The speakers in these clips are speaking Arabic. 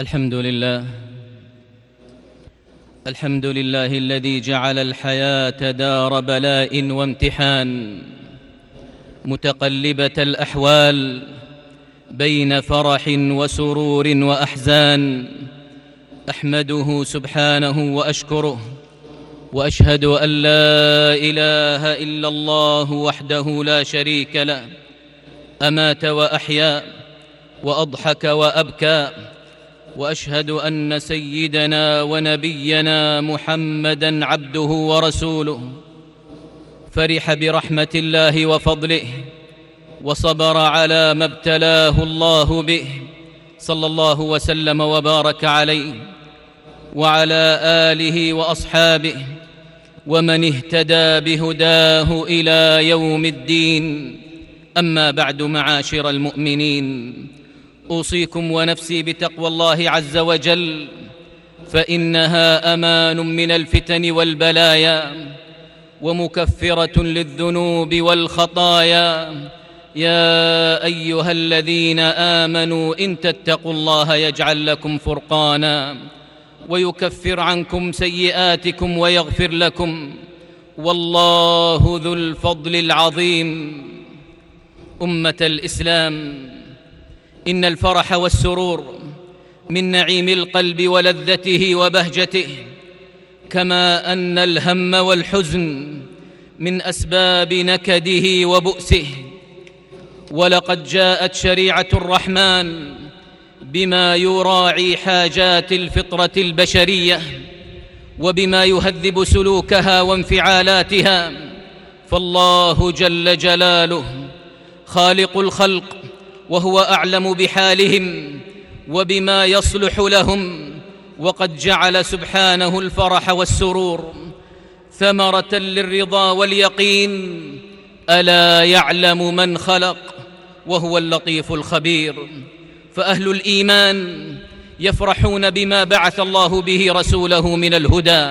الحمد لله. الحمد لله الذي جعل الحياة دار بلاء وامتحان. متقلبة الأحوال بين فرح وسرور وأحزان. أحمده سبحانه وأشكره. وأشهد أن لا إله إلا الله وحده لا شريك له. أمات وأحيا وأضحك وأبكى. وأشهد أن سيدنا ونبينا محمدا عبده ورسوله. فرح برحمة الله وفضله وصبر على ما ابتلاه الله به صلى الله وسلم وبارك عليه وعلى آله وأصحابه ومن اهتدى بهداه إلى يوم الدين. أما بعد معاشر المؤمنين أوصيكم ونفسي بتقوى الله عز وجل فإنها أمان من الفتن والبلايا ومكفرة للذنوب والخطايا. يا أيها الذين آمنوا إن تتقوا الله يجعل لكم فرقانا ويكفر عنكم سيئاتكم ويغفر لكم. والله ذو الفضل العظيم. أمة الإسلام. إن الفرح والسرور من نعيم القلب ولذته وبهجته كما أن الهم والحزن من أسباب نكده وبؤسه. ولقد جاءت شريعة الرحمن بما يراعي حاجات الفطرة البشرية وبما يهذب سلوكها وانفعالاتها. فالله جل جلاله خالق الخلق وهو أعلم بحالهم وبما يصلح لهم وقد جعل سبحانه الفرح والسرور ثمرة للرضا واليقين ألا يعلم من خلق وهو اللطيف الخبير فأهل الإيمان يفرحون بما بعث الله به رسوله من الهدى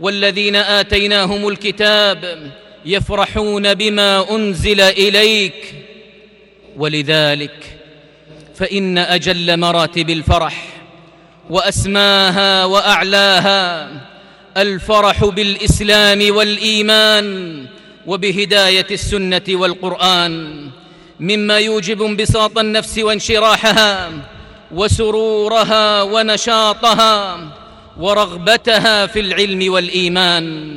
والذين آتيناهم الكتاب يفرحون بما أنزل إليك ولذلك فإن أجل مراتب الفرح وأسماها وأعلاها الفرح بالإسلام والإيمان وبهداية السنة والقرآن مما يوجب انبساط النفس وانشراحها وسرورها ونشاطها ورغبتها في العلم والإيمان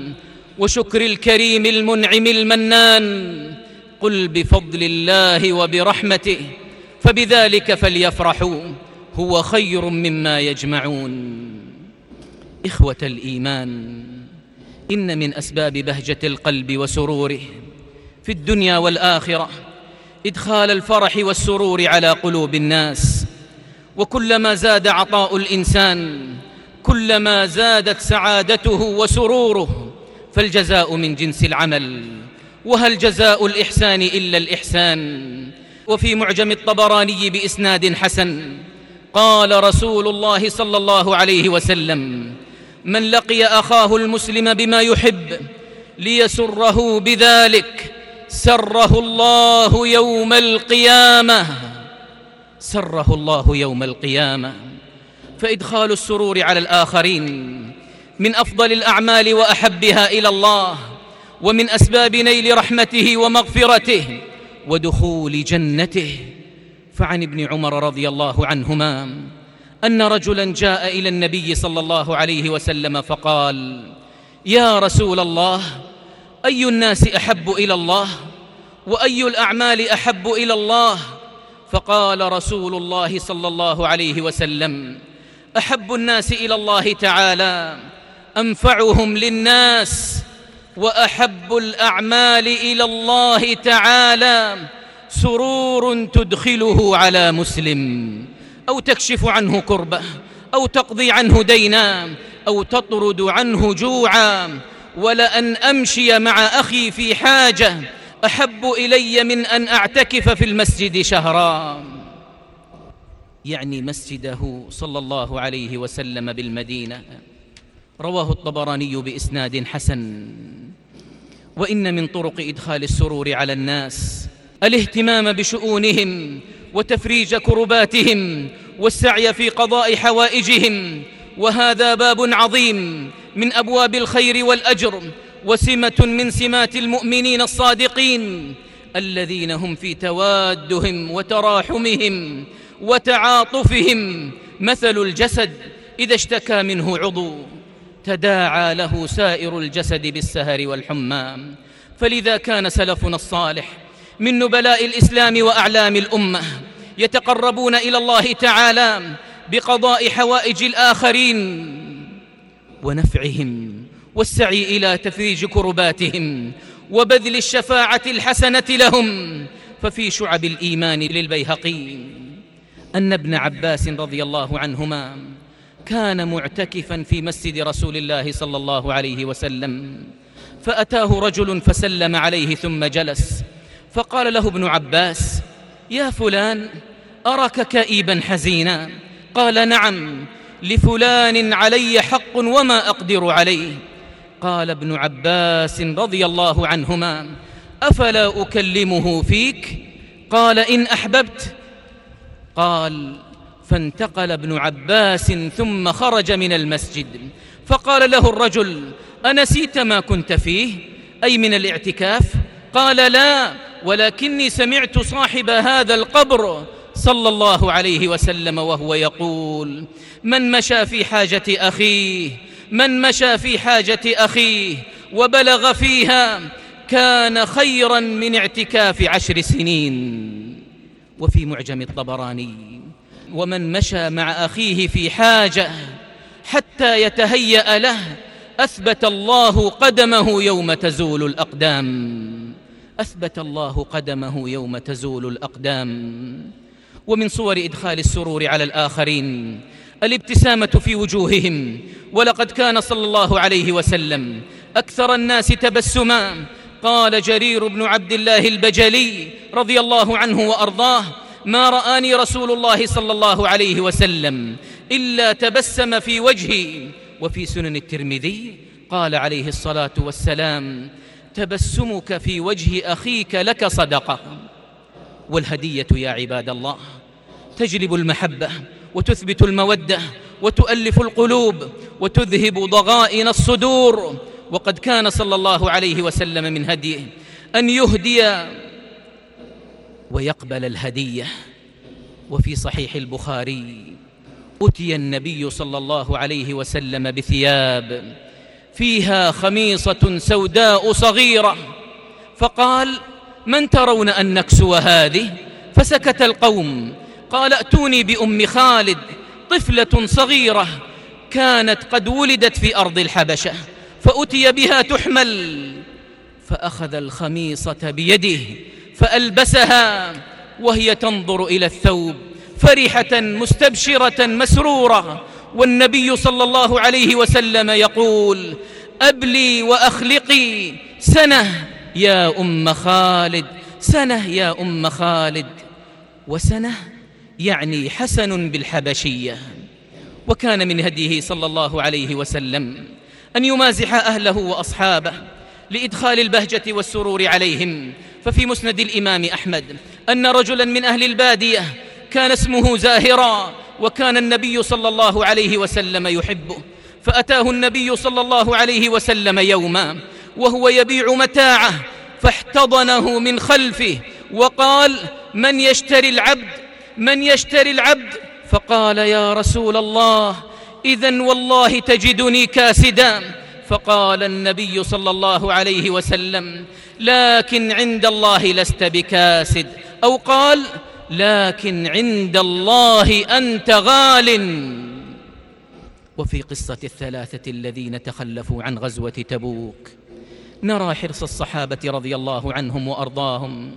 وشكر الكريم المنعم المنان قل بفضل الله وبرحمته فبذلك فليفرحوا هو خير مما يجمعون. إخوة الإيمان إن من أسباب بهجة القلب وسروره في الدنيا والآخرة إدخال الفرح والسرور على قلوب الناس. وكلما زاد عطاء الإنسان كلما زادت سعادته وسروره فالجزاء من جنس العمل. وهل جزاء الإحسان إلا الإحسان؟ وفي معجم الطبراني بإسناد حسن قال رسول الله صلى الله عليه وسلم من لقي أخاه المسلم بما يحب ليسره بذلك سره الله يوم القيامة. سره الله يوم القيامة. فإدخال السرور على الآخرين من أفضل الأعمال وأحبها إلى الله. ومن أسباب نيل رحمته ومغفرته ودخول جنته. فعن ابن عمر رضي الله عنهما أن رجلا جاء إلى النبي صلى الله عليه وسلم فقال يا رسول الله أي الناس أحب إلى الله وأي الأعمال أحب إلى الله فقال رسول الله صلى الله عليه وسلم أحب الناس إلى الله تعالى أنفعهم للناس وأحب الأعمال إلى الله تعالى. سرور تدخله على مسلم. أو تكشف عنه كربة. أو تقضي عنه دينا. أو تطرد عنه جوعا. ولأن أمشي مع أخي في حاجة. أحب إلي من أن أعتكف في المسجد شهرا. يعني مسجده صلى الله عليه وسلم بالمدينة. رواه الطبراني بإسناد حسن. وإن من طرق إدخال السرور على الناس الاهتمام بشؤونهم وتفريج كرباتهم والسعي في قضاء حوائجهم وهذا باب عظيم من أبواب الخير والأجر وسمة من سمات المؤمنين الصادقين الذين هم في توادهم وتراحمهم وتعاطفهم مثل الجسد إذا اشتكى منه عضو. تداعى له سائر الجسد بالسهر والحمى فلذا كان سلفنا الصالح من نبلاء الإسلام وأعلام الأمة يتقربون إلى الله تعالى بقضاء حوائج الآخرين ونفعهم والسعي إلى تفريج كرباتهم وبذل الشفاعة الحسنة لهم. ففي شعب الإيمان للبيهقي أن ابن عباس رضي الله عنهما كان معتكفا في مسجد رسول الله صلى الله عليه وسلم فأتاه رجل فسلم عليه ثم جلس فقال له ابن عباس يا فلان أراك كئيبا حزينا؟ قال نعم لفلان علي حق وما أقدر عليه. قال ابن عباس رضي الله عنهما أفلا أكلمه فيك؟ قال إن أحببت. قال فانتقل ابن عباس ثم خرج من المسجد. فقال له الرجل أنسيت ما كنت فيه؟ أي من الاعتكاف؟ قال لا ولكني سمعت صاحب هذا القبر صلى الله عليه وسلم وهو يقول من مشى في حاجة أخيه؟ من مشى في حاجة أخيه؟ وبلغ فيها كان خيرا من اعتكاف عشر سنين. وفي معجم الطبراني ومن مشى مع أخيه في حاجة حتى يتهيأ له أثبت الله قدمه يوم تزول الأقدام. أثبت الله قدمه يوم تزول الأقدام. ومن صور إدخال السرور على الآخرين الابتسامة في وجوههم. ولقد كان صلى الله عليه وسلم أكثر الناس تبسما. قال جرير بن عبد الله البجلي رضي الله عنه وأرضاه ما رآني رسول الله صلى الله عليه وسلم إلا تبسم في وجهي. وفي سنن الترمذي قال عليه الصلاة والسلام تبسمك في وجه أخيك لك صدقة. والهدية يا عباد الله تجلب المحبة وتثبت المودة وتؤلف القلوب وتذهب ضغائن الصدور. وقد كان صلى الله عليه وسلم من هديه أن يهدي ويقبل الهدية. وفي صحيح البخاري اتي النبي صلى الله عليه وسلم بثياب فيها خميصة سوداء صغيرة. فقال من ترون أن نكسو هذه؟ فسكت القوم قال ائتوني بأم خالد طفلة صغيرة كانت قد ولدت في أرض الحبشة فأتي بها تحمل. فأخذ الخميصة بيده فألبسها وهي تنظر إلى الثوب فرحه مستبشرة مسرورة والنبي صلى الله عليه وسلم يقول أبلي وأخلقي سنة يا أم خالد سنة يا أم خالد. وسنة يعني حسن بالحبشية. وكان من هديه صلى الله عليه وسلم أن يمازح أهله وأصحابه لإدخال البهجة والسرور عليهم. ففي مسند الإمام أحمد أن رجلا من أهل البادية كان اسمه زاهرا وكان النبي صلى الله عليه وسلم يحبه. فأتاه النبي صلى الله عليه وسلم يوما وهو يبيع متاعه فاحتضنه من خلفه وقال من يشتري العبد؟ من يشتري العبد؟ فقال يا رسول الله اذا والله تجدني كاسدا. فقال النبي صلى الله عليه وسلم لكن عند الله لست بكاسد. أو قال لكن عند الله أنت غال. وفي قصة الثلاثة الذين تخلفوا عن غزوة تبوك نرى حرص الصحابة رضي الله عنهم وأرضاهم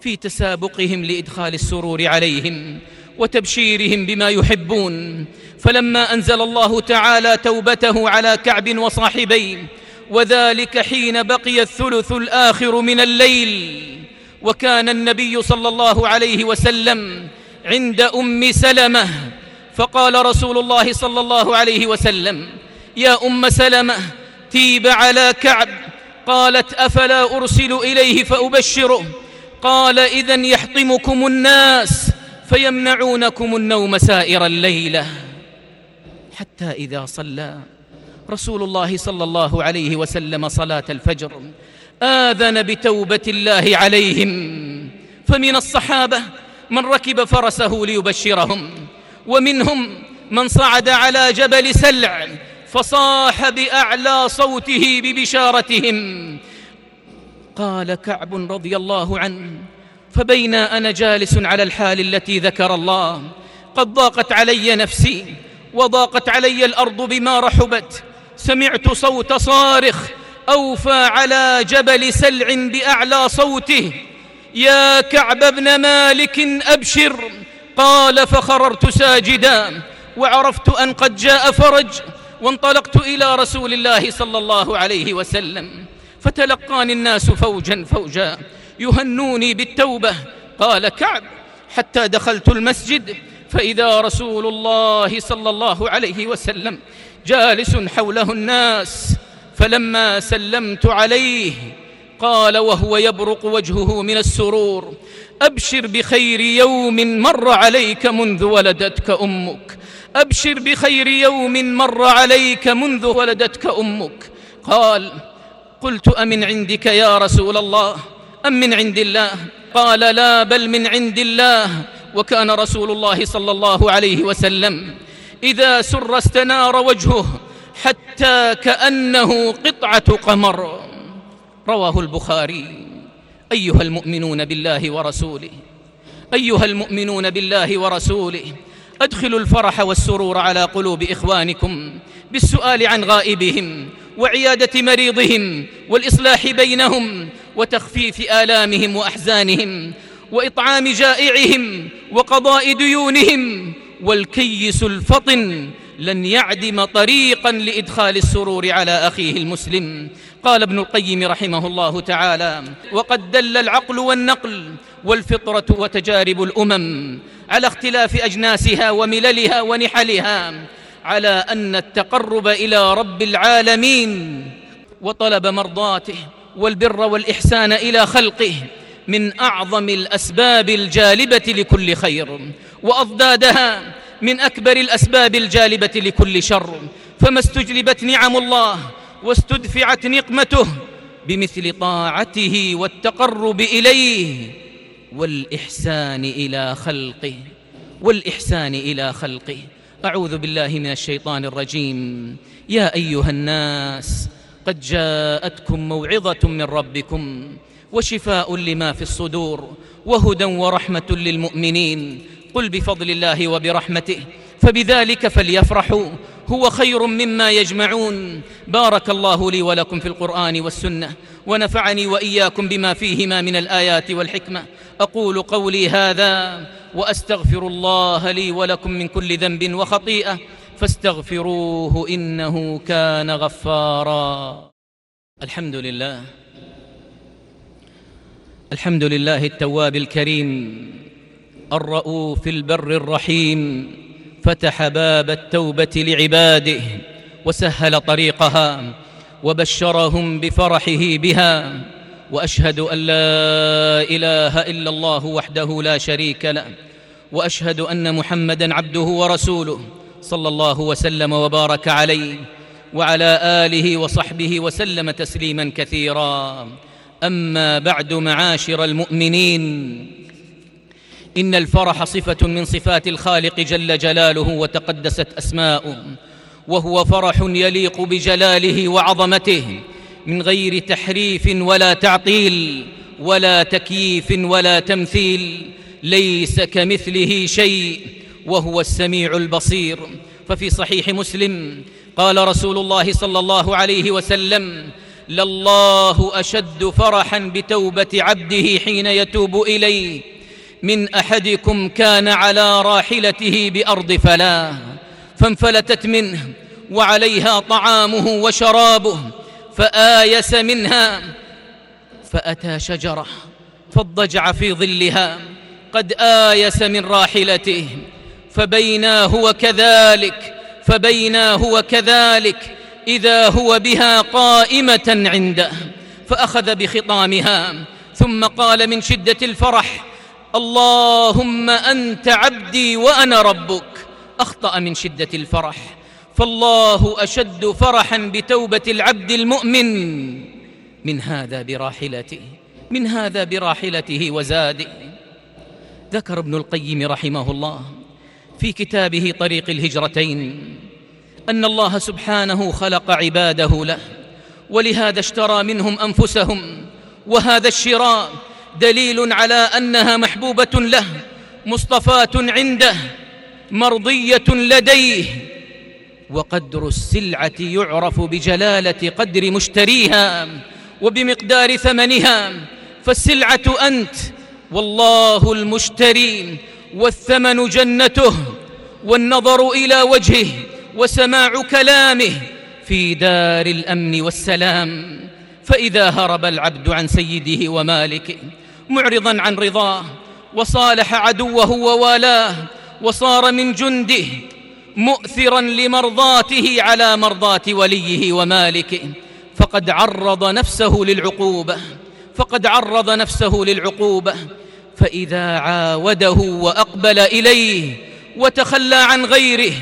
في تسابقهم لإدخال السرور عليهم وتبشيرهم بما يحبون فلما أنزل الله تعالى توبته على كعب وصاحبيه وذلك حين بقي الثلث الآخر من الليل وكان النبي صلى الله عليه وسلم عند أم سلمة فقال رسول الله صلى الله عليه وسلم يا أم سلمة تيب على كعب. قالت أفلا أرسل إليه فأبشره؟ قال اذا يحطمكم الناس فيمنعونكم النوم سائر الليلة. حتى إذا صلى. رسول الله صلى الله عليه وسلم صلاة الفجر آذن بتوبة الله عليهم. فمن الصحابة من ركب فرسه ليبشرهم ومنهم من صعد على جبل سلع فصاح بأعلى صوته ببشارتهم. قال كعب رضي الله عنه فبينا أنا جالس على الحال التي ذكر الله قد ضاقت علي نفسي وضاقت علي الأرض بما رحبت. سمعت صوت صارخ أوفى على جبل سلع بأعلى صوته. يا كعب بن مالك أبشر. قال فخررت ساجدا وعرفت أن قد جاء فرج وانطلقت إلى رسول الله صلى الله عليه وسلم. فتلقاني الناس فوجا فوجا يهنوني بالتوبة. قال كعب حتى دخلت المسجد فإذا رسول الله صلى الله عليه وسلم جالس حوله الناس فلما سلمت عليه قال وهو يبرق وجهه من السرور أبشر بخير يوم مر عليك منذ ولدتك أمك. أبشر بخير يوم مر عليك منذ ولدتك أمك. قال قلت امن عندك يا رسول الله؟ أم من عند الله؟ قال لا بل من عند الله. وكان رسول الله صلى الله عليه وسلم إذا سر استنار وجهه حتى كأنه قطعة قمر. رواه البخاري. أيها المؤمنون بالله ورسوله أيها المؤمنون بالله ورسوله أدخلوا الفرح والسرور على قلوب إخوانكم بالسؤال عن غائبهم وعيادة مريضهم والإصلاح بينهم وتخفيف آلامهم وأحزانهم وإطعام جائعهم وقضاء ديونهم والكيس الفطن لن يعدم طريقا لإدخال السرور على أخيه المسلم. قال ابن القيم رحمه الله تعالى وقد دل العقل والنقل والفطرة وتجارب الأمم على اختلاف أجناسها ومللها ونحلها على أن التقرب إلى رب العالمين وطلب مرضاته والبر والإحسان إلى خلقه من أعظم الأسباب الجالبة لكل خير وأضدادها من أكبر الأسباب الجالبة لكل شر. فما استجلبت نعم الله واستدفعت نقمته بمثل طاعته والتقرب إليه والإحسان إلى خلقه والإحسان إلى خلقه. أعوذ بالله من الشيطان الرجيم. يا أيها الناس قد جاءتكم موعظة من ربكم وشفاء لما في الصدور وهدى ورحمة للمؤمنين. قل بفضل الله وبرحمته فبذلك فليفرحوا. هو خير مما يجمعون. بارك الله لي ولكم في القرآن والسنة ونفعني وإياكم بما فيهما من الآيات والحكمة. أقول قولي هذا وأستغفر الله لي ولكم من كل ذنب وخطيئة فاستغفروه إنه كان غفارا. الحمد لله. الحمد لله التواب الكريم الرؤوف البر الرحيم فتح باب التوبة لعباده وسهل طريقها وبشرهم بفرحه بها وأشهد أن لا إله إلا الله وحده لا شريك له وأشهد أن محمدا عبده ورسوله صلى الله وسلم وبارك عليه وعلى آله وصحبه وسلم تسليما كثيرا. أما بعد معاشر المؤمنين إن الفرح صفة من صفات الخالق جل جلاله وتقدست أسماؤه وهو فرح يليق بجلاله وعظمته من غير تحريف ولا تعطيل ولا تكييف ولا تمثيل ليس كمثله شيء وهو السميع البصير. ففي صحيح مسلم قال رسول الله صلى الله عليه وسلم لله اشد فرحا بتوبه عبده حين يتوب اليه. من احدكم كان على راحلته بارض فلاه فانفلتت منه وعليها طعامه وشرابه فايس منها فاتى شجره فاضطجع في ظلها قد ايس من راحلته فبينا هو كذلك فبينا هو كذلك إذا هو بها قائمة عنده فأخذ بخطامها. ثم قال من شدة الفرح اللهم أنت عبدي وأنا ربك. أخطأ من شدة الفرح. فالله أشد فرحا بتوبة العبد المؤمن من هذا براحلته من هذا براحلته وزاده. ذكر ابن القيم رحمه الله في كتابه طريق الهجرتين أن الله سبحانه خلق عباده له ولهذا اشترى منهم أنفسهم وهذا الشراء دليل على أنها محبوبة له مصطفاة عنده مرضية لديه وقدر السلعة يعرف بجلالة قدر مشتريها وبمقدار ثمنها فالسلعة أنت والله المشتري والثمن جنته والنظر إلى وجهه وسماع كلامه في دار الأمن والسلام. فإذا هرب العبد عن سيده ومالكه معرضا عن رضاه وصالح عدوه ووالاه وصار من جنده مؤثرا لمرضاته على مرضاة وليه ومالكه. فقد عرض نفسه للعقوبة فقد عرض نفسه للعقوبة. فإذا عاوده وأقبل إليه وتخلى عن غيره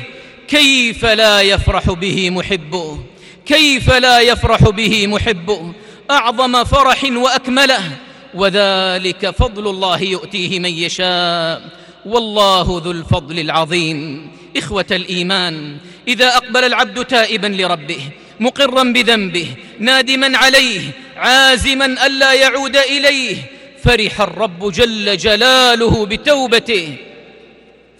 كيف لا يفرح به محبه كيف لا يفرح به محبه أعظم فرح وأكمله وذلك فضل الله يؤتيه من يشاء. والله ذو الفضل العظيم. إخوة الإيمان إذا أقبل العبد تائبا لربه مقرا بذنبه نادما عليه عازما ألا يعود إليه فرح الرب جل جلاله بتوبته.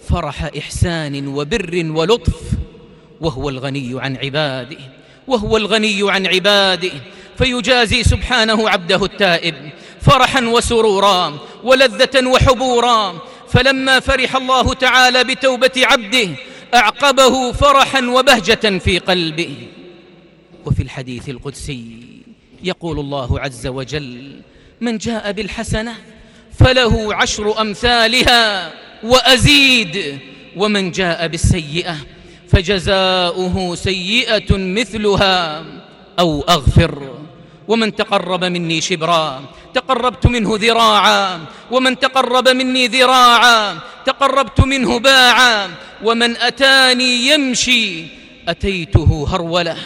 فرح إحسان وبر ولطف وهو الغني عن عباده وهو الغني عن عباده. فيجازي سبحانه عبده التائب فرحا وسرورا ولذة وحبورا. فلما فرح الله تعالى بتوبة عبده أعقبه فرحا وبهجة في قلبه. وفي الحديث القدسي يقول الله عز وجل من جاء بالحسنة فله عشر أمثالها وأزيد ومن جاء بالسيئة فجزاؤه سيئة مثلها أو أغفر. ومن تقرب مني شبرا تقربت منه ذراعا. ومن تقرب مني ذراعا تقربت منه باعا. ومن أتاني يمشي أتيته هرولة.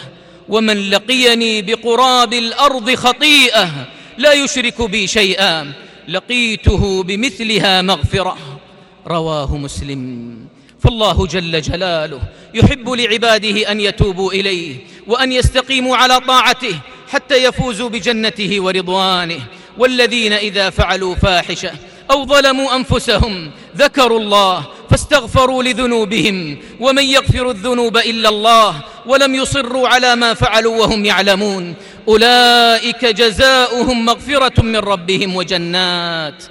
ومن لقيني بقراب الأرض خطيئة لا يشرك بي شيئا. لقيته بمثلها مغفرة. رواه مسلم. فالله جل جلاله يحب لعباده أن يتوبوا إليه وأن يستقيموا على طاعته حتى يفوزوا بجنته ورضوانه. والذين إذا فعلوا فاحشة أو ظلموا أنفسهم ذكروا الله فاستغفروا لذنوبهم ومن يغفر الذنوب إلا الله ولم يصروا على ما فعلوا وهم يعلمون. أولئك جزاؤهم مغفرة من ربهم وجنات.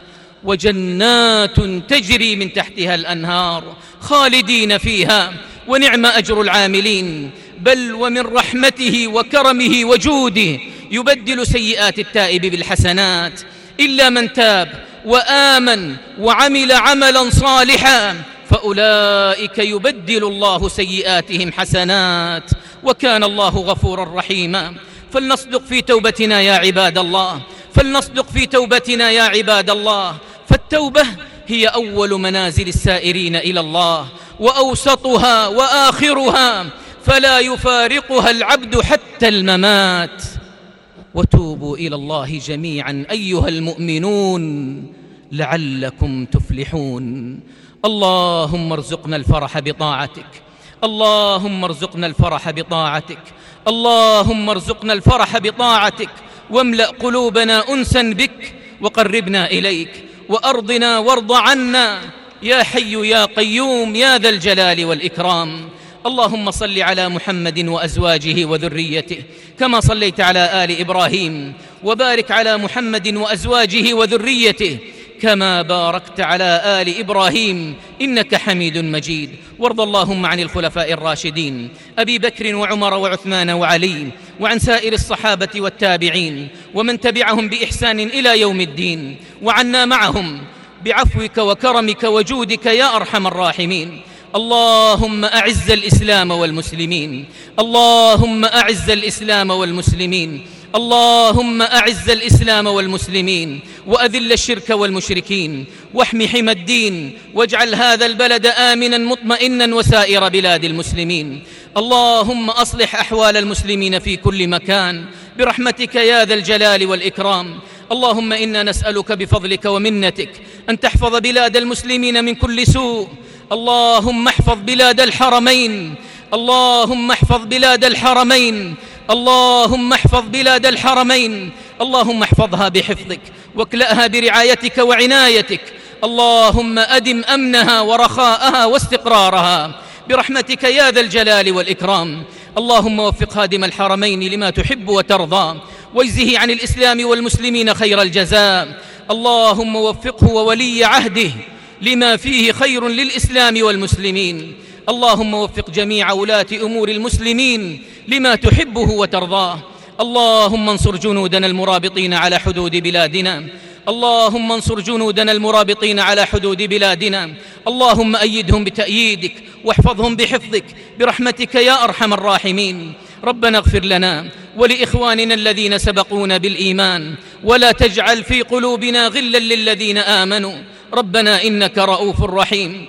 وجنات تجري من تحتها الأنهار خالدين فيها ونعم أجر العاملين. بل ومن رحمته وكرمه وجوده يبدل سيئات التائب بالحسنات. إلا من تاب وآمن وعمل عملا صالحا فأولئك يبدل الله سيئاتهم حسنات. وكان الله غفورا رحيما. فلنصدق في توبتنا يا عباد الله فلنصدق في توبتنا يا عباد الله. فالتوبة هي أول منازل السائرين إلى الله وأوسطها وآخرها فلا يفارقها العبد حتى الممات. وتوبوا إلى الله جميعا أيها المؤمنون لعلكم تفلحون. اللهم ارزقنا الفرح بطاعتك. اللهم ارزقنا الفرح بطاعتك. اللهم ارزقنا الفرح بطاعتك. واملأ قلوبنا انسا بك وقربنا إليك. وأرضنا وارض عنا. يا حي يا قيوم يا ذا الجلال والإكرام. اللهم صل على محمد وأزواجه وذريته كما صليت على آل إبراهيم. وبارك على محمد وأزواجه وذريته كما باركت على آل إبراهيم إنك حميد مجيد. وارض اللهم عن الخلفاء الراشدين أبي بكر وعمر وعثمان وعلي وعن سائر الصحابة والتابعين ومن تبعهم بإحسان إلى يوم الدين وعنا معهم بعفوك وكرمك وجودك يا أرحم الراحمين. اللهم أعز الإسلام والمسلمين. اللهم أعز الإسلام والمسلمين. اللهم أعز الإسلام والمسلمين وأذل الشرك والمشركين واحم حمى الدين واجعل هذا البلد آمنا مطمئنا وسائر بلاد المسلمين اللهم أصلح أحوال المسلمين في كل مكان برحمتك يا ذا الجلال والإكرام اللهم إنا نسألك بفضلك ومنتك أن تحفظ بلاد المسلمين من كل سوء اللهم احفظ بلاد الحرمين اللهم احفظ بلاد الحرمين اللهم احفظ بلاد الحرمين اللهم احفظها بحفظك واكلأها برعايتك وعنايتك اللهم أدم أمنها ورخاءها واستقرارها برحمتك يا ذا الجلال والإكرام. اللهم وفق هادم الحرمين لما تحب وترضى واجزه عن الإسلام والمسلمين خير الجزاء. اللهم وفقه وولي عهده لما فيه خير للإسلام والمسلمين. اللهم وفق جميع ولاة أمور المسلمين لما تحبه وترضاه. اللهم انصر جنودنا المرابطين على حدود بلادنا. اللهم انصر جنودنا المرابطين على حدود بلادنا. اللهم أيدهم بتأييدك واحفظهم بحفظك. برحمتك يا أرحم الراحمين. ربنا اغفر لنا ولإخواننا الذين سبقونا بالإيمان. ولا تجعل في قلوبنا غلا للذين آمنوا. ربنا إنك رؤوف رحيم.